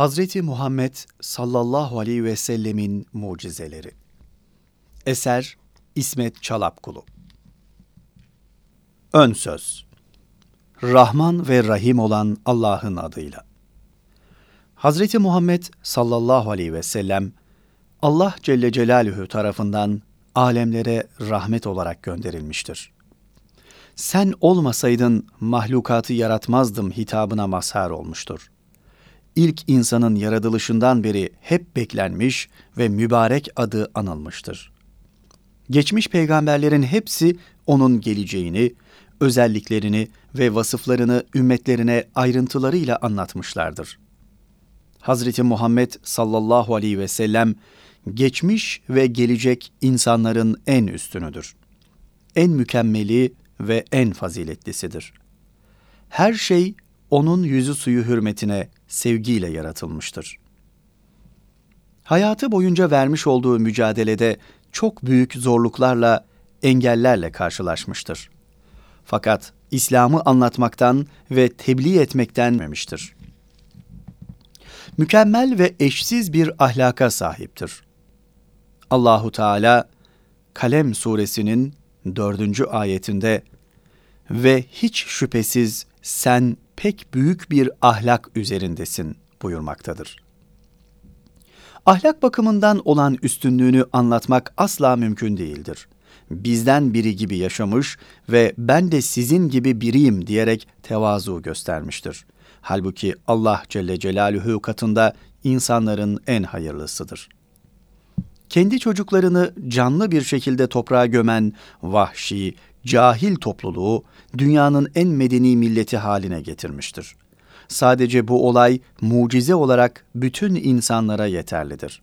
Hazreti Muhammed sallallahu aleyhi ve sellemin mucizeleri. Eser İsmet Çalapkulu. Ön söz. Rahman ve Rahim olan Allah'ın adıyla. Hazreti Muhammed sallallahu aleyhi ve sellem Allah Celle Celaluhu tarafından alemlere rahmet olarak gönderilmiştir. Sen olmasaydın mahlukatı yaratmazdım hitabına mazhar olmuştur ilk insanın yaratılışından beri hep beklenmiş ve mübarek adı anılmıştır. Geçmiş peygamberlerin hepsi onun geleceğini, özelliklerini ve vasıflarını ümmetlerine ayrıntılarıyla anlatmışlardır. Hazreti Muhammed sallallahu aleyhi ve sellem geçmiş ve gelecek insanların en üstünüdür. En mükemmeli ve en faziletlisidir. Her şey onun yüzü suyu hürmetine sevgiyle yaratılmıştır. Hayatı boyunca vermiş olduğu mücadelede çok büyük zorluklarla, engellerle karşılaşmıştır. Fakat İslam'ı anlatmaktan ve tebliğ etmekten memiştir. Mükemmel ve eşsiz bir ahlaka sahiptir. Allahu Teala Kalem suresinin dördüncü ayetinde ve hiç şüphesiz sen pek büyük bir ahlak üzerindesin buyurmaktadır. Ahlak bakımından olan üstünlüğünü anlatmak asla mümkün değildir. Bizden biri gibi yaşamış ve ben de sizin gibi biriyim diyerek tevazu göstermiştir. Halbuki Allah Celle Celaluhu katında insanların en hayırlısıdır. Kendi çocuklarını canlı bir şekilde toprağa gömen vahşi, cahil topluluğu dünyanın en medeni milleti haline getirmiştir. Sadece bu olay mucize olarak bütün insanlara yeterlidir.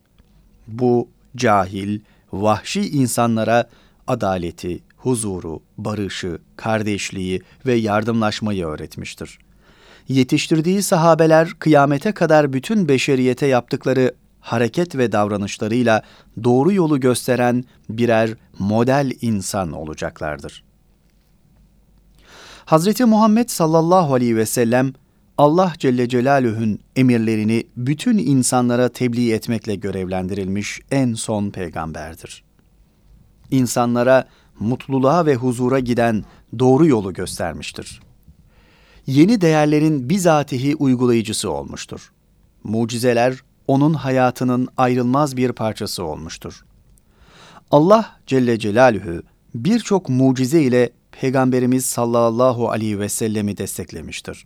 Bu cahil, vahşi insanlara adaleti, huzuru, barışı, kardeşliği ve yardımlaşmayı öğretmiştir. Yetiştirdiği sahabeler kıyamete kadar bütün beşeriyete yaptıkları hareket ve davranışlarıyla doğru yolu gösteren birer model insan olacaklardır. Hazreti Muhammed sallallahu aleyhi ve sellem Allah Celle Celaluhu'nun emirlerini bütün insanlara tebliğ etmekle görevlendirilmiş en son peygamberdir. İnsanlara mutluluğa ve huzura giden doğru yolu göstermiştir. Yeni değerlerin bizatihi uygulayıcısı olmuştur. Mucizeler onun hayatının ayrılmaz bir parçası olmuştur. Allah Celle Celaluhu birçok mucize ile Peygamberimiz sallallahu aleyhi ve sellemi desteklemiştir.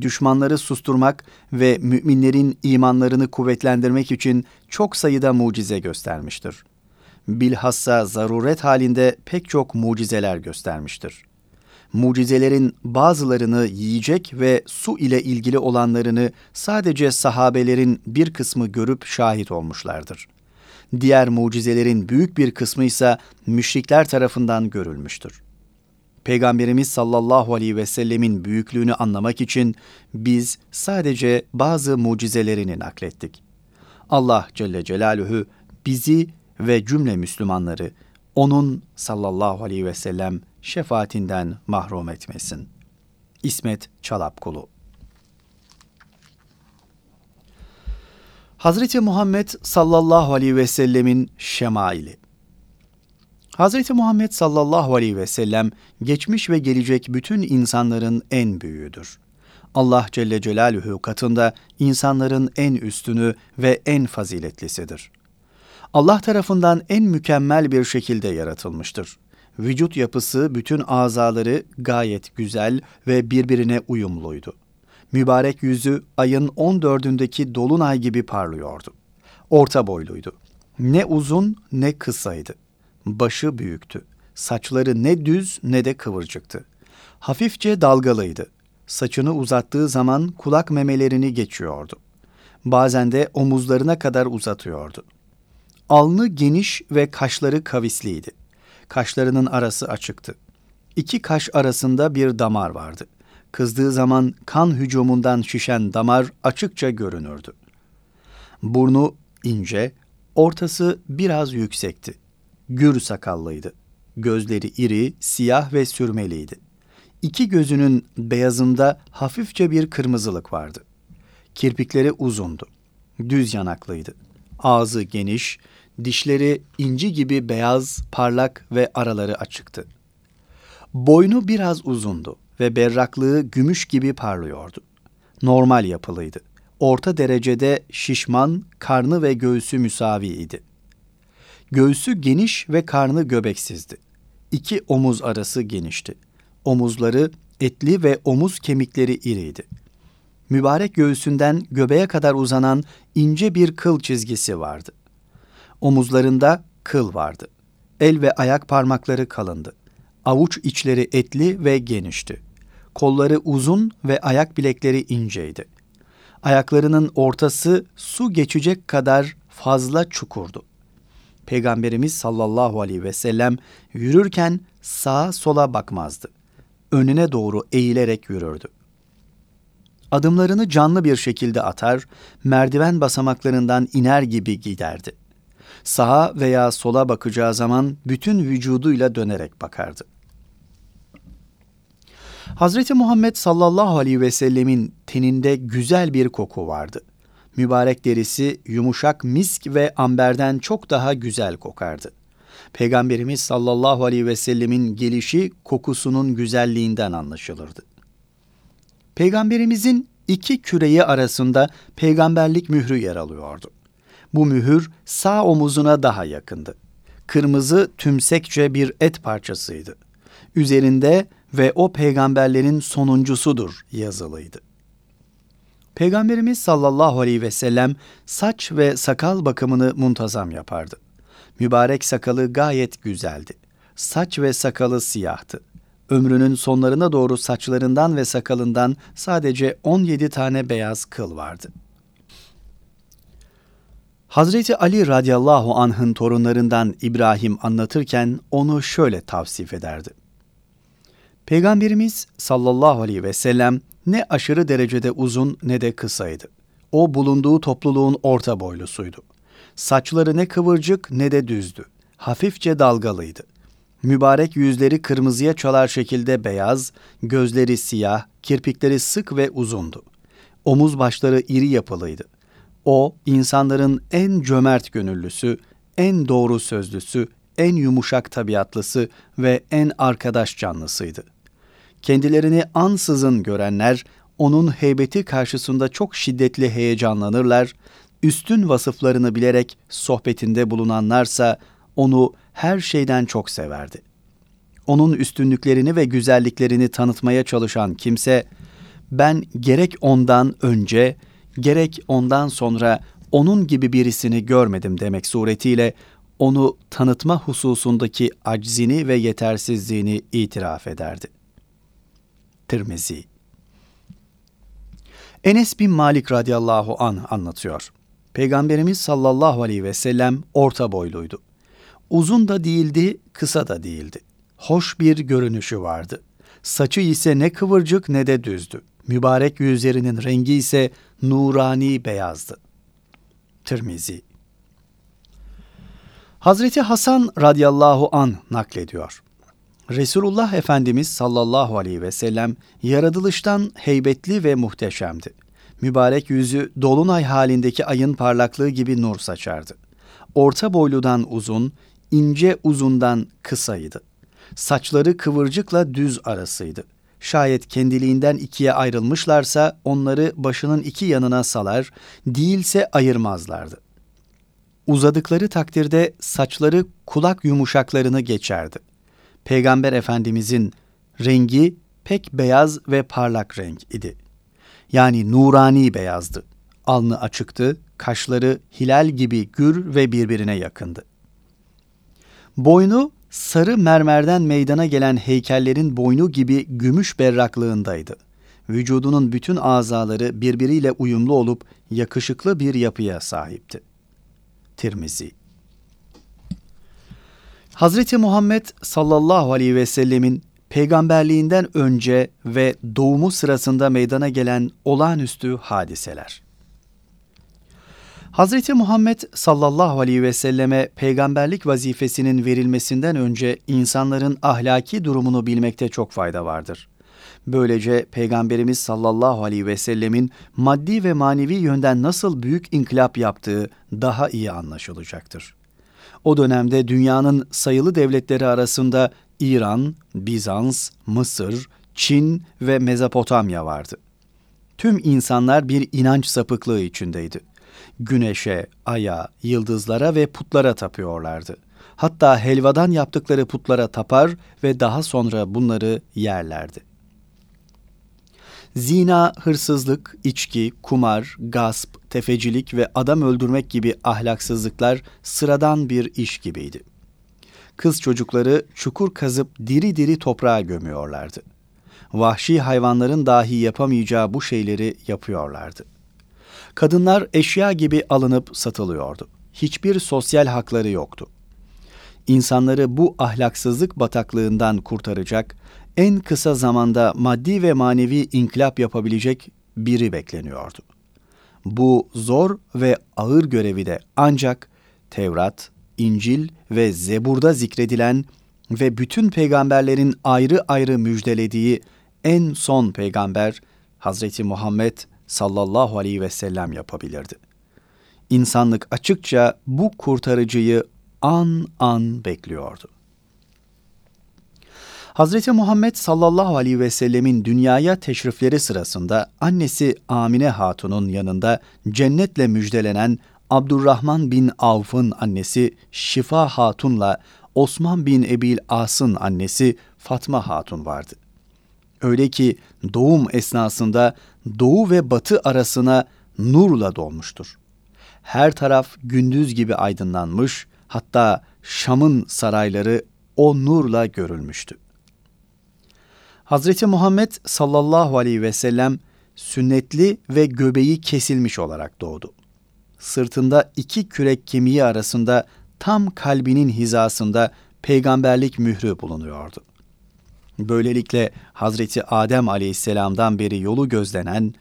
Düşmanları susturmak ve müminlerin imanlarını kuvvetlendirmek için çok sayıda mucize göstermiştir. Bilhassa zaruret halinde pek çok mucizeler göstermiştir. Mucizelerin bazılarını yiyecek ve su ile ilgili olanlarını sadece sahabelerin bir kısmı görüp şahit olmuşlardır. Diğer mucizelerin büyük bir kısmı ise müşrikler tarafından görülmüştür. Peygamberimiz sallallahu aleyhi ve sellemin büyüklüğünü anlamak için biz sadece bazı mucizelerini naklettik. Allah Celle Celaluhu bizi ve cümle Müslümanları onun sallallahu aleyhi ve sellem şefaatinden mahrum etmesin. İsmet Çalapkulu Hazreti Muhammed sallallahu aleyhi ve sellemin şemaili Hz. Muhammed sallallahu aleyhi ve sellem geçmiş ve gelecek bütün insanların en büyüğüdür. Allah Celle Celaluhu katında insanların en üstünü ve en faziletlisidir. Allah tarafından en mükemmel bir şekilde yaratılmıştır. Vücut yapısı, bütün azaları gayet güzel ve birbirine uyumluydu. Mübarek yüzü ayın 14'ündeki dolunay gibi parlıyordu. Orta boyluydu. Ne uzun ne kısaydı Başı büyüktü. Saçları ne düz ne de kıvırcıktı. Hafifçe dalgalıydı. Saçını uzattığı zaman kulak memelerini geçiyordu. Bazen de omuzlarına kadar uzatıyordu. Alnı geniş ve kaşları kavisliydi. Kaşlarının arası açıktı. İki kaş arasında bir damar vardı. Kızdığı zaman kan hücumundan şişen damar açıkça görünürdü. Burnu ince, ortası biraz yüksekti gür sakallıydı. Gözleri iri, siyah ve sürmeliydi. İki gözünün beyazında hafifçe bir kırmızılık vardı. Kirpikleri uzundu. Düz yanaklıydı. Ağzı geniş, dişleri inci gibi beyaz, parlak ve araları açıktı. Boynu biraz uzundu ve berraklığı gümüş gibi parlıyordu. Normal yapılıydı. Orta derecede şişman, karnı ve göğsü müsavi idi. Göğsü geniş ve karnı göbeksizdi. İki omuz arası genişti. Omuzları etli ve omuz kemikleri iriydi. Mübarek göğsünden göbeğe kadar uzanan ince bir kıl çizgisi vardı. Omuzlarında kıl vardı. El ve ayak parmakları kalındı. Avuç içleri etli ve genişti. Kolları uzun ve ayak bilekleri inceydi. Ayaklarının ortası su geçecek kadar fazla çukurdu. Peygamberimiz sallallahu aleyhi ve sellem yürürken sağa sola bakmazdı. Önüne doğru eğilerek yürürdü. Adımlarını canlı bir şekilde atar, merdiven basamaklarından iner gibi giderdi. Sağa veya sola bakacağı zaman bütün vücuduyla dönerek bakardı. Hazreti Muhammed sallallahu aleyhi ve sellemin teninde güzel bir koku vardı. Mübarek derisi yumuşak misk ve amberden çok daha güzel kokardı. Peygamberimiz sallallahu aleyhi ve sellemin gelişi kokusunun güzelliğinden anlaşılırdı. Peygamberimizin iki küreği arasında peygamberlik mührü yer alıyordu. Bu mühür sağ omuzuna daha yakındı. Kırmızı tümsekçe bir et parçasıydı. Üzerinde ve o peygamberlerin sonuncusudur yazılıydı. Peygamberimiz sallallahu aleyhi ve sellem saç ve sakal bakımını muntazam yapardı. Mübarek sakalı gayet güzeldi. Saç ve sakalı siyahtı. Ömrünün sonlarına doğru saçlarından ve sakalından sadece 17 tane beyaz kıl vardı. Hazreti Ali radıyallahu anh'ın torunlarından İbrahim anlatırken onu şöyle tavsif ederdi. Peygamberimiz sallallahu aleyhi ve sellem ne aşırı derecede uzun ne de kısaydı. O bulunduğu topluluğun orta boylusuydu. Saçları ne kıvırcık ne de düzdü. Hafifçe dalgalıydı. Mübarek yüzleri kırmızıya çalar şekilde beyaz, gözleri siyah, kirpikleri sık ve uzundu. Omuz başları iri yapılıydı. O, insanların en cömert gönüllüsü, en doğru sözlüsü, en yumuşak tabiatlısı ve en arkadaş canlısıydı. Kendilerini ansızın görenler, onun heybeti karşısında çok şiddetli heyecanlanırlar, üstün vasıflarını bilerek sohbetinde bulunanlarsa onu her şeyden çok severdi. Onun üstünlüklerini ve güzelliklerini tanıtmaya çalışan kimse, ben gerek ondan önce, gerek ondan sonra onun gibi birisini görmedim demek suretiyle onu tanıtma hususundaki aczini ve yetersizliğini itiraf ederdi. Tirmizi Enes bin Malik radıyallahu an anlatıyor. Peygamberimiz sallallahu aleyhi ve sellem orta boyluydu. Uzun da değildi, kısa da değildi. Hoş bir görünüşü vardı. Saçı ise ne kıvırcık ne de düzdü. Mübarek yüzlerinin rengi ise nurani beyazdı. Tirmizi Hazreti Hasan radıyallahu an naklediyor. Resulullah Efendimiz sallallahu aleyhi ve sellem yaratılıştan heybetli ve muhteşemdi. Mübarek yüzü dolunay halindeki ayın parlaklığı gibi nur saçardı. Orta boyludan uzun, ince uzundan kısaydı. Saçları kıvırcıkla düz arasıydı. Şayet kendiliğinden ikiye ayrılmışlarsa onları başının iki yanına salar, değilse ayırmazlardı. Uzadıkları takdirde saçları kulak yumuşaklarını geçerdi. Peygamber Efendimizin rengi pek beyaz ve parlak renk idi. Yani nurani beyazdı. Alnı açıktı, kaşları hilal gibi gür ve birbirine yakındı. Boynu sarı mermerden meydana gelen heykellerin boynu gibi gümüş berraklığındaydı. Vücudunun bütün azaları birbiriyle uyumlu olup yakışıklı bir yapıya sahipti. Tirmizi Hazreti Muhammed sallallahu aleyhi ve sellemin peygamberliğinden önce ve doğumu sırasında meydana gelen olağanüstü hadiseler. Hazreti Muhammed sallallahu aleyhi ve selleme peygamberlik vazifesinin verilmesinden önce insanların ahlaki durumunu bilmekte çok fayda vardır. Böylece Peygamberimiz sallallahu aleyhi ve sellemin maddi ve manevi yönden nasıl büyük inkılap yaptığı daha iyi anlaşılacaktır. O dönemde dünyanın sayılı devletleri arasında İran, Bizans, Mısır, Çin ve Mezopotamya vardı. Tüm insanlar bir inanç sapıklığı içindeydi. Güneşe, aya, yıldızlara ve putlara tapıyorlardı. Hatta helvadan yaptıkları putlara tapar ve daha sonra bunları yerlerdi. Zina, hırsızlık, içki, kumar, gasp, tefecilik ve adam öldürmek gibi ahlaksızlıklar sıradan bir iş gibiydi. Kız çocukları çukur kazıp diri diri toprağa gömüyorlardı. Vahşi hayvanların dahi yapamayacağı bu şeyleri yapıyorlardı. Kadınlar eşya gibi alınıp satılıyordu. Hiçbir sosyal hakları yoktu. İnsanları bu ahlaksızlık bataklığından kurtaracak, en kısa zamanda maddi ve manevi inkılap yapabilecek biri bekleniyordu. Bu zor ve ağır görevi de ancak Tevrat, İncil ve Zebur'da zikredilen ve bütün peygamberlerin ayrı ayrı müjdelediği en son peygamber Hazreti Muhammed sallallahu aleyhi ve sellem yapabilirdi. İnsanlık açıkça bu kurtarıcıyı an an bekliyordu. Hazreti Muhammed sallallahu aleyhi ve sellemin dünyaya teşrifleri sırasında annesi Amine Hatun'un yanında cennetle müjdelenen Abdurrahman bin Avf'ın annesi Şifa Hatun'la Osman bin Ebil As'ın annesi Fatma Hatun vardı. Öyle ki doğum esnasında doğu ve batı arasına nurla dolmuştur. Her taraf gündüz gibi aydınlanmış, hatta Şam'ın sarayları o nurla görülmüştü. Hazreti Muhammed sallallahu aleyhi ve sellem sünnetli ve göbeği kesilmiş olarak doğdu. Sırtında iki kürek kemiği arasında tam kalbinin hizasında peygamberlik mührü bulunuyordu. Böylelikle Hazreti Adem aleyhisselamdan beri yolu gözlenen,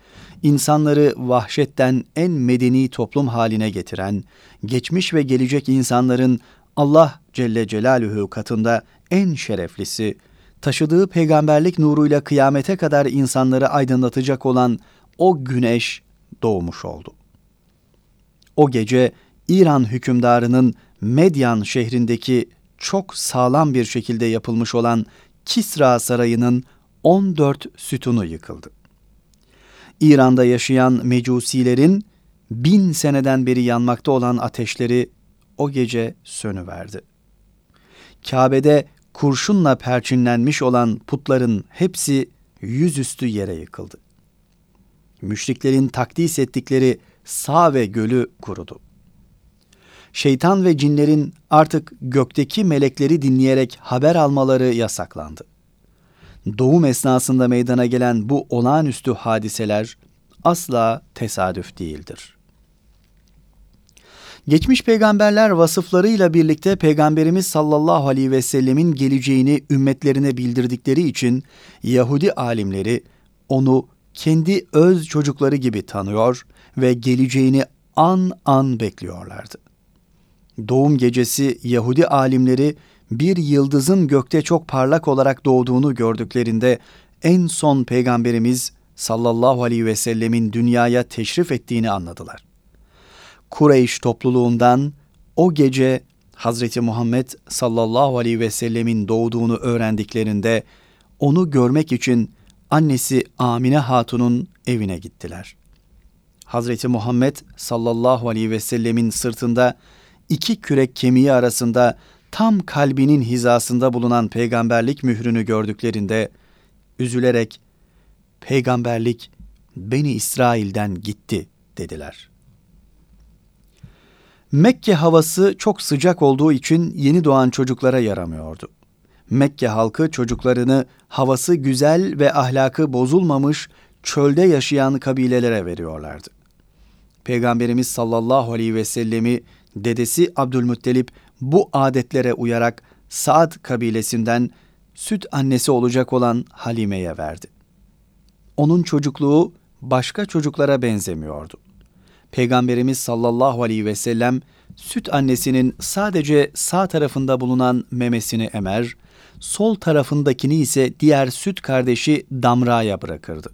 insanları vahşetten en medeni toplum haline getiren, geçmiş ve gelecek insanların Allah Celle Celaluhu katında en şereflisi, taşıdığı peygamberlik nuruyla kıyamete kadar insanları aydınlatacak olan o güneş doğmuş oldu. O gece İran hükümdarının Medyan şehrindeki çok sağlam bir şekilde yapılmış olan Kisra Sarayı'nın 14 sütunu yıkıldı. İran'da yaşayan mecusilerin bin seneden beri yanmakta olan ateşleri o gece sönüverdi. Kabe'de kurşunla perçinlenmiş olan putların hepsi yüzüstü yere yıkıldı. Müşriklerin takdis ettikleri sağ ve gölü kurudu. Şeytan ve cinlerin artık gökteki melekleri dinleyerek haber almaları yasaklandı. Doğum esnasında meydana gelen bu olağanüstü hadiseler asla tesadüf değildir. Geçmiş peygamberler vasıflarıyla birlikte Peygamberimiz sallallahu aleyhi ve sellemin geleceğini ümmetlerine bildirdikleri için Yahudi alimleri onu kendi öz çocukları gibi tanıyor ve geleceğini an an bekliyorlardı. Doğum gecesi Yahudi alimleri bir yıldızın gökte çok parlak olarak doğduğunu gördüklerinde en son peygamberimiz sallallahu aleyhi ve sellemin dünyaya teşrif ettiğini anladılar. Kureyş topluluğundan o gece Hazreti Muhammed sallallahu aleyhi ve sellemin doğduğunu öğrendiklerinde onu görmek için annesi Amine Hatun'un evine gittiler. Hazreti Muhammed sallallahu aleyhi ve sellemin sırtında iki kürek kemiği arasında tam kalbinin hizasında bulunan peygamberlik mührünü gördüklerinde üzülerek peygamberlik Beni İsrail'den gitti dediler. Mekke havası çok sıcak olduğu için yeni doğan çocuklara yaramıyordu. Mekke halkı çocuklarını havası güzel ve ahlakı bozulmamış çölde yaşayan kabilelere veriyorlardı. Peygamberimiz sallallahu aleyhi ve sellemi dedesi Abdülmuttalip bu adetlere uyarak Saad kabilesinden süt annesi olacak olan Halime'ye verdi. Onun çocukluğu başka çocuklara benzemiyordu. Peygamberimiz sallallahu aleyhi ve sellem süt annesinin sadece sağ tarafında bulunan memesini emer, sol tarafındakini ise diğer süt kardeşi Damra'ya bırakırdı.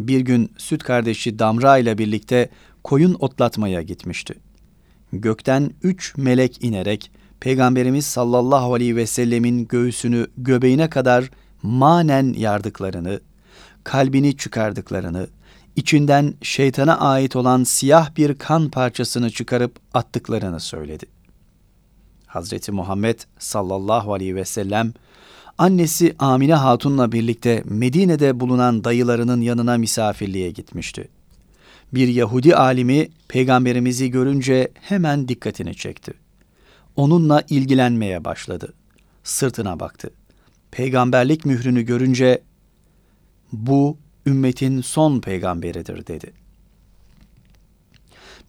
Bir gün süt kardeşi Damra ile birlikte koyun otlatmaya gitmişti. Gökten üç melek inerek Peygamberimiz sallallahu aleyhi ve sellemin göğsünü göbeğine kadar manen yardıklarını, kalbini çıkardıklarını, içinden şeytana ait olan siyah bir kan parçasını çıkarıp attıklarını söyledi. Hazreti Muhammed sallallahu aleyhi ve sellem annesi Amine Hatun'la birlikte Medine'de bulunan dayılarının yanına misafirliğe gitmişti. Bir Yahudi alimi peygamberimizi görünce hemen dikkatini çekti. Onunla ilgilenmeye başladı. Sırtına baktı. Peygamberlik mührünü görünce bu ümmetin son peygamberidir dedi.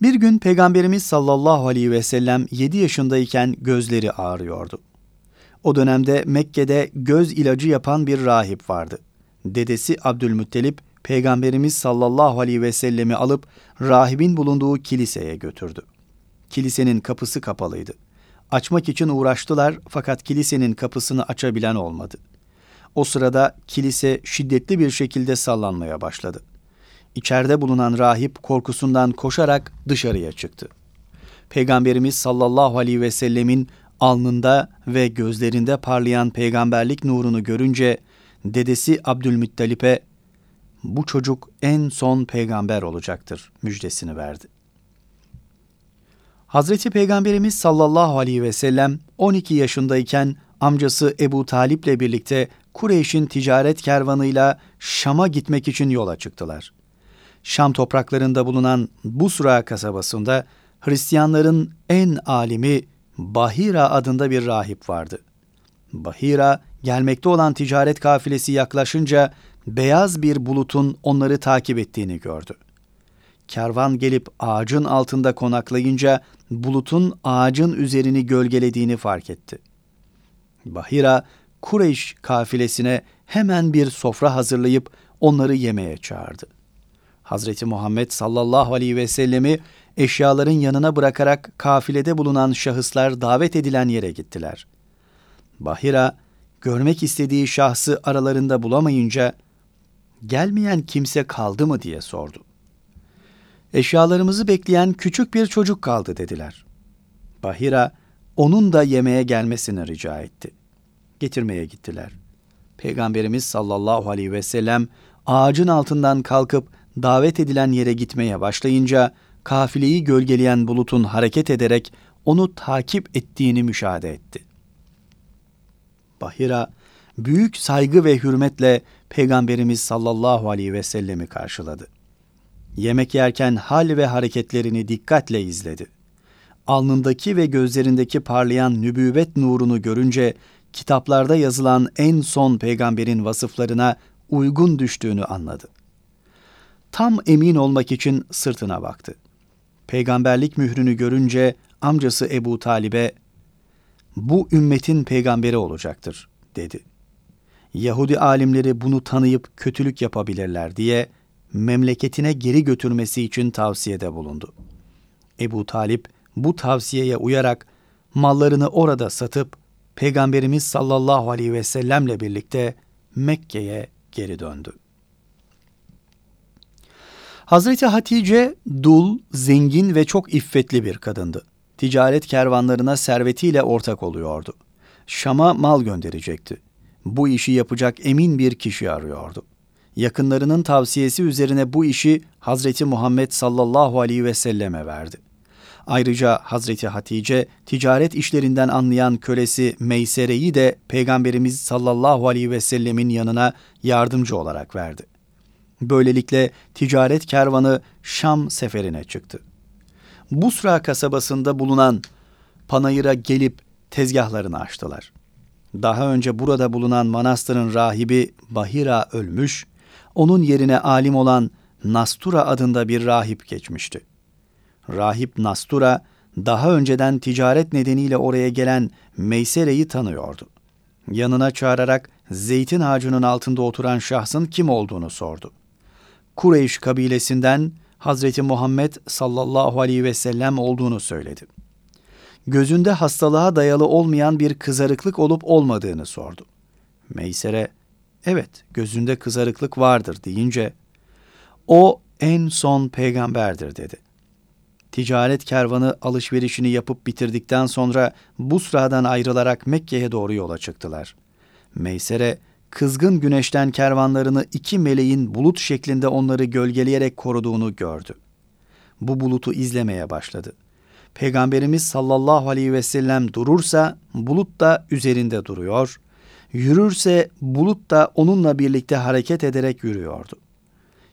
Bir gün Peygamberimiz sallallahu aleyhi ve sellem 7 yaşındayken gözleri ağrıyordu. O dönemde Mekke'de göz ilacı yapan bir rahip vardı. Dedesi Abdülmuttalip Peygamberimiz sallallahu aleyhi ve sellemi alıp rahibin bulunduğu kiliseye götürdü. Kilisenin kapısı kapalıydı. Açmak için uğraştılar fakat kilisenin kapısını açabilen olmadı. O sırada kilise şiddetli bir şekilde sallanmaya başladı. İçeride bulunan rahip korkusundan koşarak dışarıya çıktı. Peygamberimiz sallallahu aleyhi ve sellemin alnında ve gözlerinde parlayan peygamberlik nurunu görünce dedesi Abdülmuttalip'e bu çocuk en son peygamber olacaktır müjdesini verdi. Hazreti Peygamberimiz sallallahu aleyhi ve sellem 12 yaşındayken amcası Ebu Talip'le birlikte Kureyş'in ticaret kervanıyla Şam'a gitmek için yola çıktılar. Şam topraklarında bulunan Busra kasabasında Hristiyanların en alimi Bahira adında bir rahip vardı. Bahira gelmekte olan ticaret kafilesi yaklaşınca beyaz bir bulutun onları takip ettiğini gördü. Kervan gelip ağacın altında konaklayınca bulutun ağacın üzerini gölgelediğini fark etti. Bahira Kureyş kafilesine hemen bir sofra hazırlayıp onları yemeğe çağırdı. Hazreti Muhammed sallallahu aleyhi ve sellemi eşyaların yanına bırakarak kafilede bulunan şahıslar davet edilen yere gittiler. Bahira görmek istediği şahsı aralarında bulamayınca gelmeyen kimse kaldı mı diye sordu. Eşyalarımızı bekleyen küçük bir çocuk kaldı dediler. Bahira onun da yemeğe gelmesini rica etti. Getirmeye gittiler. Peygamberimiz sallallahu aleyhi ve sellem ağacın altından kalkıp davet edilen yere gitmeye başlayınca kafileyi gölgeleyen bulutun hareket ederek onu takip ettiğini müşahede etti. Bahira büyük saygı ve hürmetle Peygamberimiz sallallahu aleyhi ve sellemi karşıladı. Yemek yerken hal ve hareketlerini dikkatle izledi. Alnındaki ve gözlerindeki parlayan nübüvvet nurunu görünce kitaplarda yazılan en son peygamberin vasıflarına uygun düştüğünü anladı. Tam emin olmak için sırtına baktı. Peygamberlik mührünü görünce amcası Ebu Talib'e bu ümmetin peygamberi olacaktır dedi. Yahudi alimleri bunu tanıyıp kötülük yapabilirler diye memleketine geri götürmesi için tavsiyede bulundu. Ebu Talip bu tavsiyeye uyarak mallarını orada satıp Peygamberimiz sallallahu aleyhi ve sellemle birlikte Mekke'ye geri döndü. Hazreti Hatice dul, zengin ve çok iffetli bir kadındı. Ticaret kervanlarına servetiyle ortak oluyordu. Şam'a mal gönderecekti. Bu işi yapacak emin bir kişi arıyordu. Yakınlarının tavsiyesi üzerine bu işi Hazreti Muhammed sallallahu aleyhi ve selleme verdi. Ayrıca Hazreti Hatice ticaret işlerinden anlayan kölesi Meysere'yi de Peygamberimiz sallallahu aleyhi ve sellemin yanına yardımcı olarak verdi. Böylelikle ticaret kervanı Şam seferine çıktı. Busra kasabasında bulunan Panayır'a gelip tezgahlarını açtılar. Daha önce burada bulunan manastırın rahibi Bahira ölmüş, onun yerine alim olan Nastura adında bir rahip geçmişti. Rahip Nastura daha önceden ticaret nedeniyle oraya gelen Meysere'yi tanıyordu. Yanına çağırarak zeytin ağacının altında oturan şahsın kim olduğunu sordu. Kureyş kabilesinden Hazreti Muhammed sallallahu aleyhi ve sellem olduğunu söyledi. gözünde hastalığa dayalı olmayan bir kızarıklık olup olmadığını sordu. Meysere, evet gözünde kızarıklık vardır deyince, o en son peygamberdir dedi. Ticaret kervanı alışverişini yapıp bitirdikten sonra Busra'dan ayrılarak Mekke'ye doğru yola çıktılar. Meysere, kızgın güneşten kervanlarını iki meleğin bulut şeklinde onları gölgeleyerek koruduğunu gördü. Bu bulutu izlemeye başladı. Peygamberimiz sallallahu aleyhi ve sellem durursa bulut da üzerinde duruyor, yürürse bulut da onunla birlikte hareket ederek yürüyordu.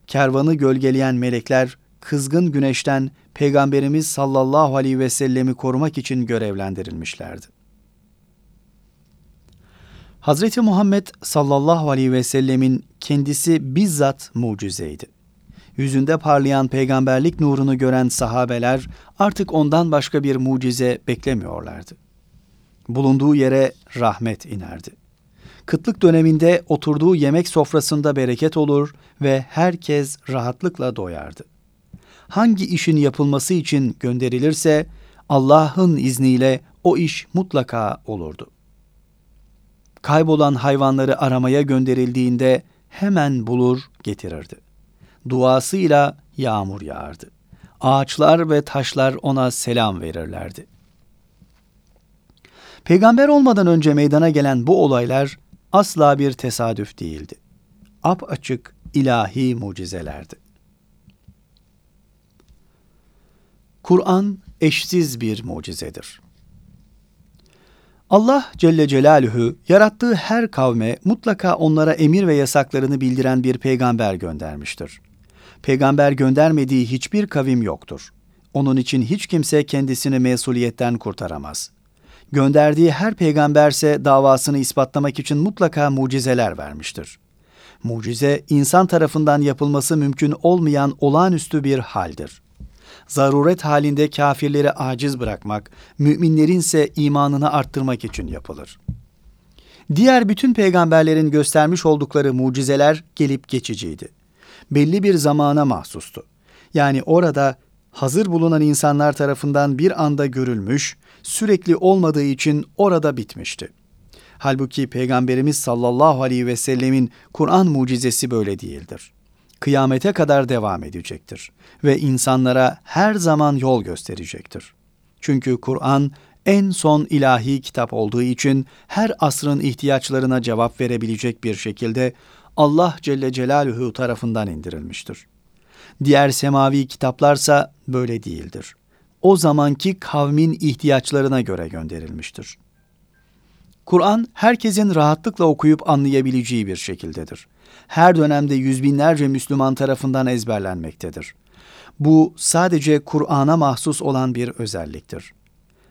Kervanı gölgeleyen melekler kızgın güneşten Peygamberimiz sallallahu aleyhi ve sellemi korumak için görevlendirilmişlerdi. Hazreti Muhammed sallallahu aleyhi ve sellemin kendisi bizzat mucizeydi. Yüzünde parlayan peygamberlik nurunu gören sahabeler artık ondan başka bir mucize beklemiyorlardı. Bulunduğu yere rahmet inerdi. Kıtlık döneminde oturduğu yemek sofrasında bereket olur ve herkes rahatlıkla doyardı. Hangi işin yapılması için gönderilirse Allah'ın izniyle o iş mutlaka olurdu. Kaybolan hayvanları aramaya gönderildiğinde hemen bulur getirirdi. Duasıyla yağmur yağardı. Ağaçlar ve taşlar ona selam verirlerdi. Peygamber olmadan önce meydana gelen bu olaylar asla bir tesadüf değildi. Ap açık ilahi mucizelerdi. Kur'an eşsiz bir mucizedir. Allah Celle Celaluhu yarattığı her kavme mutlaka onlara emir ve yasaklarını bildiren bir peygamber göndermiştir. Peygamber göndermediği hiçbir kavim yoktur. Onun için hiç kimse kendisini mesuliyetten kurtaramaz. Gönderdiği her peygamberse davasını ispatlamak için mutlaka mucizeler vermiştir. Mucize, insan tarafından yapılması mümkün olmayan olağanüstü bir haldir. Zaruret halinde kafirleri aciz bırakmak, müminlerin ise imanını arttırmak için yapılır. Diğer bütün peygamberlerin göstermiş oldukları mucizeler gelip geçiciydi. Belli bir zamana mahsustu. Yani orada hazır bulunan insanlar tarafından bir anda görülmüş, sürekli olmadığı için orada bitmişti. Halbuki Peygamberimiz sallallahu aleyhi ve sellemin Kur'an mucizesi böyle değildir. Kıyamete kadar devam edecektir ve insanlara her zaman yol gösterecektir. Çünkü Kur'an en son ilahi kitap olduğu için her asrın ihtiyaçlarına cevap verebilecek bir şekilde Allah Celle Celaluhu tarafından indirilmiştir. Diğer semavi kitaplarsa böyle değildir. O zamanki kavmin ihtiyaçlarına göre gönderilmiştir. Kur'an herkesin rahatlıkla okuyup anlayabileceği bir şekildedir. Her dönemde yüz binlerce Müslüman tarafından ezberlenmektedir. Bu sadece Kur'an'a mahsus olan bir özelliktir.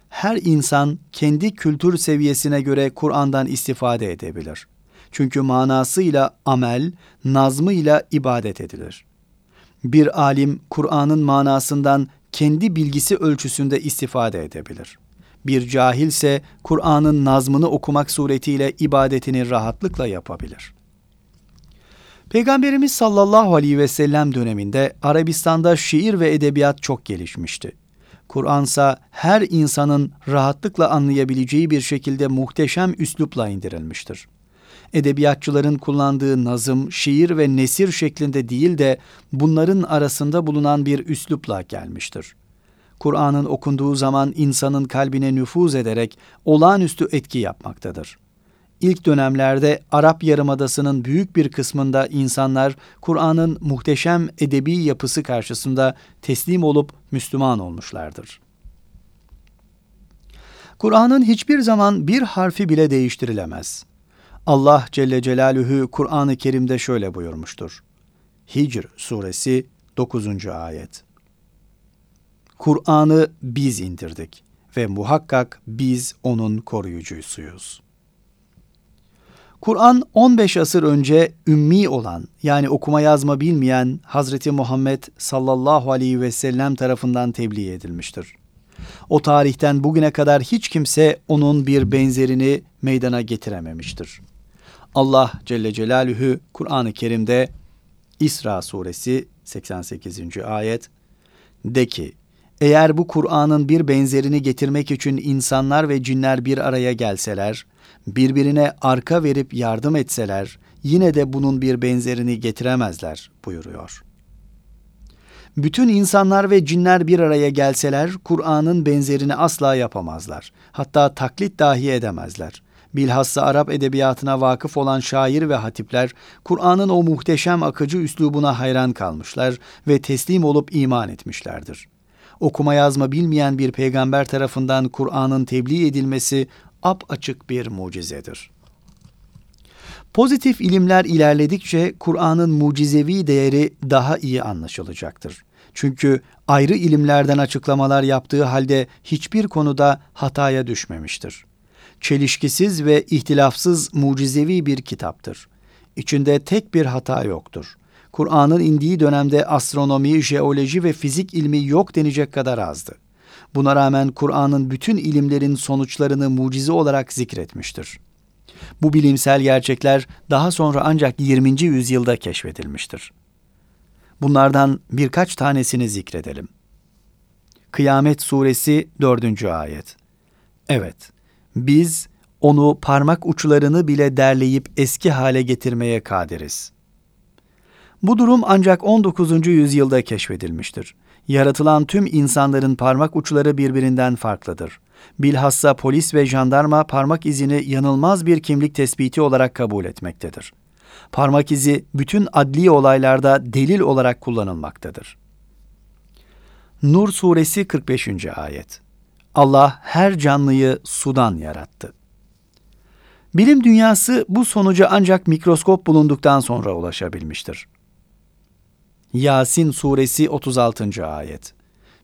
Her insan kendi kültür seviyesine göre Kur'an'dan istifade edebilir. Çünkü manasıyla amel, nazmıyla ibadet edilir. Bir alim Kur'an'ın manasından kendi bilgisi ölçüsünde istifade edebilir. Bir cahilse Kur'an'ın nazmını okumak suretiyle ibadetini rahatlıkla yapabilir. Peygamberimiz sallallahu aleyhi ve sellem döneminde Arabistan'da şiir ve edebiyat çok gelişmişti. Kur'ansa her insanın rahatlıkla anlayabileceği bir şekilde muhteşem üslupla indirilmiştir edebiyatçıların kullandığı nazım, şiir ve nesir şeklinde değil de bunların arasında bulunan bir üslupla gelmiştir. Kur'an'ın okunduğu zaman insanın kalbine nüfuz ederek olağanüstü etki yapmaktadır. İlk dönemlerde Arap Yarımadası'nın büyük bir kısmında insanlar Kur'an'ın muhteşem edebi yapısı karşısında teslim olup Müslüman olmuşlardır. Kur'an'ın hiçbir zaman bir harfi bile değiştirilemez. Allah Celle Celaluhu Kur'an-ı Kerim'de şöyle buyurmuştur. Hicr suresi 9. ayet. Kur'an'ı biz indirdik ve muhakkak biz onun koruyucusuyuz. Kur'an 15 asır önce ümmi olan yani okuma yazma bilmeyen Hazreti Muhammed sallallahu aleyhi ve sellem tarafından tebliğ edilmiştir. O tarihten bugüne kadar hiç kimse onun bir benzerini meydana getirememiştir. Allah Celle Celaluhu Kur'an-ı Kerim'de İsra suresi 88. ayet de ki Eğer bu Kur'an'ın bir benzerini getirmek için insanlar ve cinler bir araya gelseler, birbirine arka verip yardım etseler, yine de bunun bir benzerini getiremezler buyuruyor. Bütün insanlar ve cinler bir araya gelseler, Kur'an'ın benzerini asla yapamazlar. Hatta taklit dahi edemezler. Bilhassa Arap edebiyatına vakıf olan şair ve hatipler, Kur'an'ın o muhteşem akıcı üslubuna hayran kalmışlar ve teslim olup iman etmişlerdir. Okuma yazma bilmeyen bir peygamber tarafından Kur'an'ın tebliğ edilmesi ap açık bir mucizedir. Pozitif ilimler ilerledikçe Kur'an'ın mucizevi değeri daha iyi anlaşılacaktır. Çünkü ayrı ilimlerden açıklamalar yaptığı halde hiçbir konuda hataya düşmemiştir. Çelişkisiz ve ihtilafsız mucizevi bir kitaptır. İçinde tek bir hata yoktur. Kur'an'ın indiği dönemde astronomi, jeoloji ve fizik ilmi yok denecek kadar azdı. Buna rağmen Kur'an'ın bütün ilimlerin sonuçlarını mucize olarak zikretmiştir. Bu bilimsel gerçekler daha sonra ancak 20. yüzyılda keşfedilmiştir. Bunlardan birkaç tanesini zikredelim. Kıyamet Suresi 4. ayet. Evet, biz onu parmak uçlarını bile derleyip eski hale getirmeye kadiriz. Bu durum ancak 19. yüzyılda keşfedilmiştir. Yaratılan tüm insanların parmak uçları birbirinden farklıdır. Bilhassa polis ve jandarma parmak izini yanılmaz bir kimlik tespiti olarak kabul etmektedir. Parmak izi bütün adli olaylarda delil olarak kullanılmaktadır. Nur suresi 45. ayet. Allah her canlıyı sudan yarattı. Bilim dünyası bu sonuca ancak mikroskop bulunduktan sonra ulaşabilmiştir. Yasin suresi 36. ayet.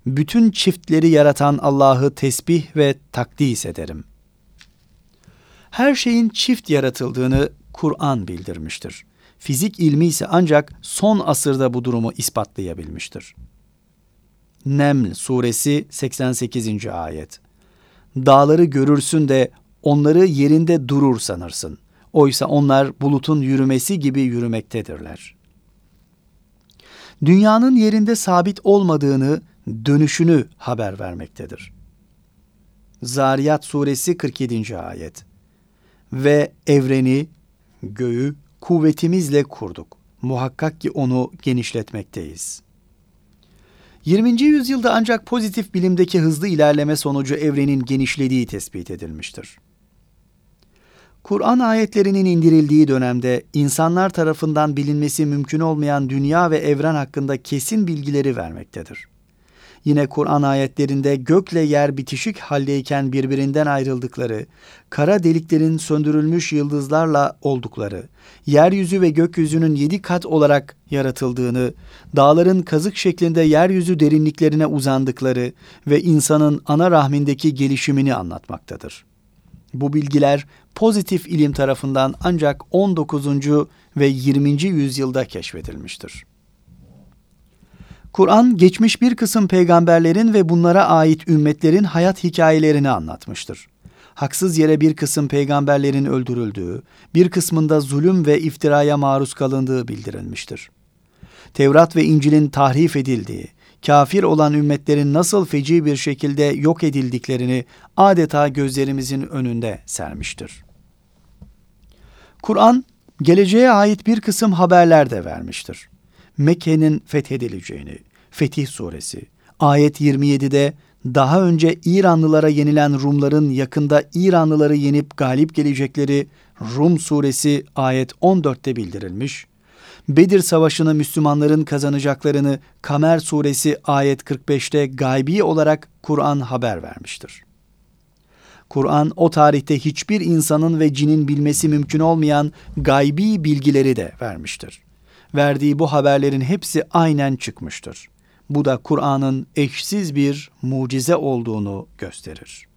Bütün çiftleri yaratan Allah'ı tesbih ve takdis ederim. Her şeyin çift yaratıldığını Kur'an bildirmiştir. Fizik ilmi ise ancak son asırda bu durumu ispatlayabilmiştir. Neml suresi 88. ayet. Dağları görürsün de onları yerinde durur sanırsın. Oysa onlar bulutun yürümesi gibi yürümektedirler. Dünyanın yerinde sabit olmadığını, dönüşünü haber vermektedir. Zariyat suresi 47. ayet. Ve evreni, göğü kuvvetimizle kurduk. Muhakkak ki onu genişletmekteyiz. 20. yüzyılda ancak pozitif bilimdeki hızlı ilerleme sonucu evrenin genişlediği tespit edilmiştir. Kur'an ayetlerinin indirildiği dönemde insanlar tarafından bilinmesi mümkün olmayan dünya ve evren hakkında kesin bilgileri vermektedir. Yine Kur'an ayetlerinde gökle yer bitişik haldeyken birbirinden ayrıldıkları, kara deliklerin söndürülmüş yıldızlarla oldukları, yeryüzü ve gökyüzünün yedi kat olarak yaratıldığını, dağların kazık şeklinde yeryüzü derinliklerine uzandıkları ve insanın ana rahmindeki gelişimini anlatmaktadır. Bu bilgiler pozitif ilim tarafından ancak 19. ve 20. yüzyılda keşfedilmiştir. Kur'an geçmiş bir kısım peygamberlerin ve bunlara ait ümmetlerin hayat hikayelerini anlatmıştır. Haksız yere bir kısım peygamberlerin öldürüldüğü, bir kısmında zulüm ve iftiraya maruz kalındığı bildirilmiştir. Tevrat ve İncil'in tahrif edildiği, kafir olan ümmetlerin nasıl feci bir şekilde yok edildiklerini adeta gözlerimizin önünde sermiştir. Kur'an, geleceğe ait bir kısım haberler de vermiştir. Mekke'nin fethedileceğini, Fetih Suresi, ayet 27'de daha önce İranlılara yenilen Rumların yakında İranlıları yenip galip gelecekleri Rum suresi ayet 14'te bildirilmiş. Bedir Savaşı'nı Müslümanların kazanacaklarını Kamer suresi ayet 45'te gaybi olarak Kur'an haber vermiştir. Kur'an o tarihte hiçbir insanın ve cinin bilmesi mümkün olmayan gaybi bilgileri de vermiştir. Verdiği bu haberlerin hepsi aynen çıkmıştır. Bu da Kur'an'ın eşsiz bir mucize olduğunu gösterir.